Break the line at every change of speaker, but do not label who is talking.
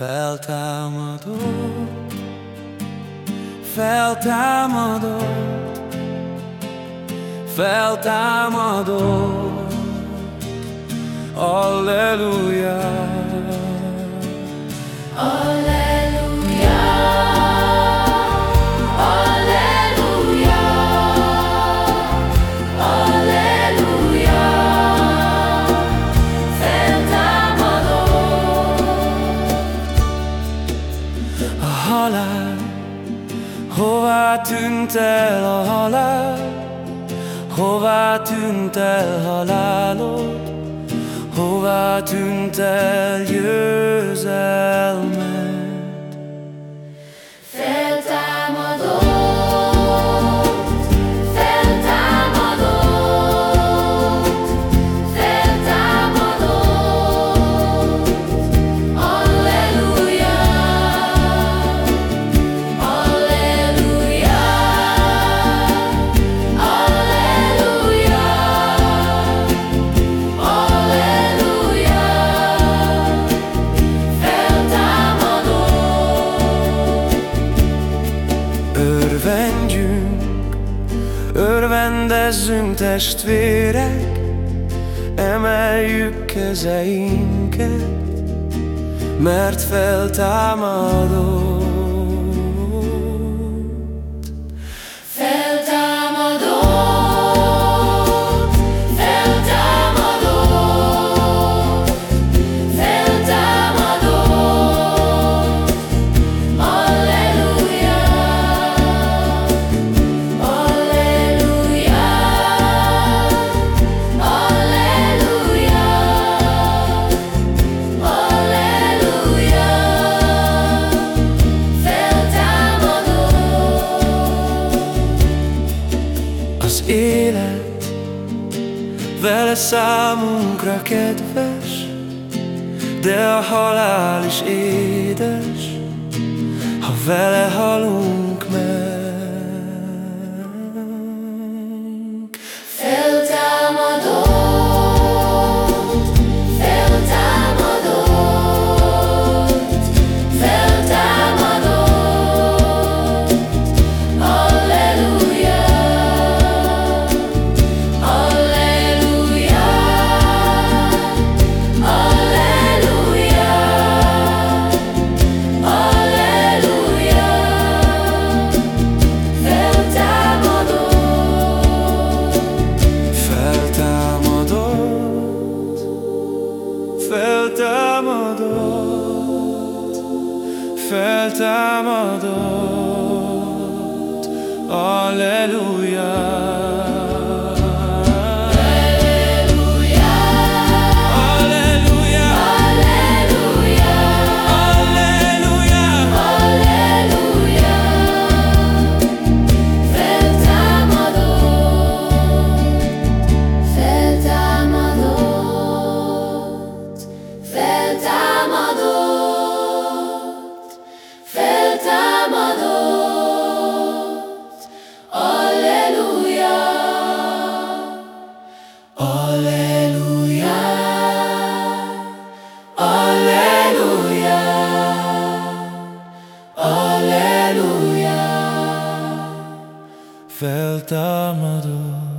Feltámadott, feltámadott, feltámadott, Alleluja.
Alleluja.
Halál, hová tűnt el a halál? Hová tűnt el halálod? Hová tűnt el győzelmed? Örvendezzünk testvérek, emeljük kezeinket, mert. Feltámadott, vele számunkra kedves, de a halál is édes, ha vele halunk
feltámadott. Alleluja,
atamadım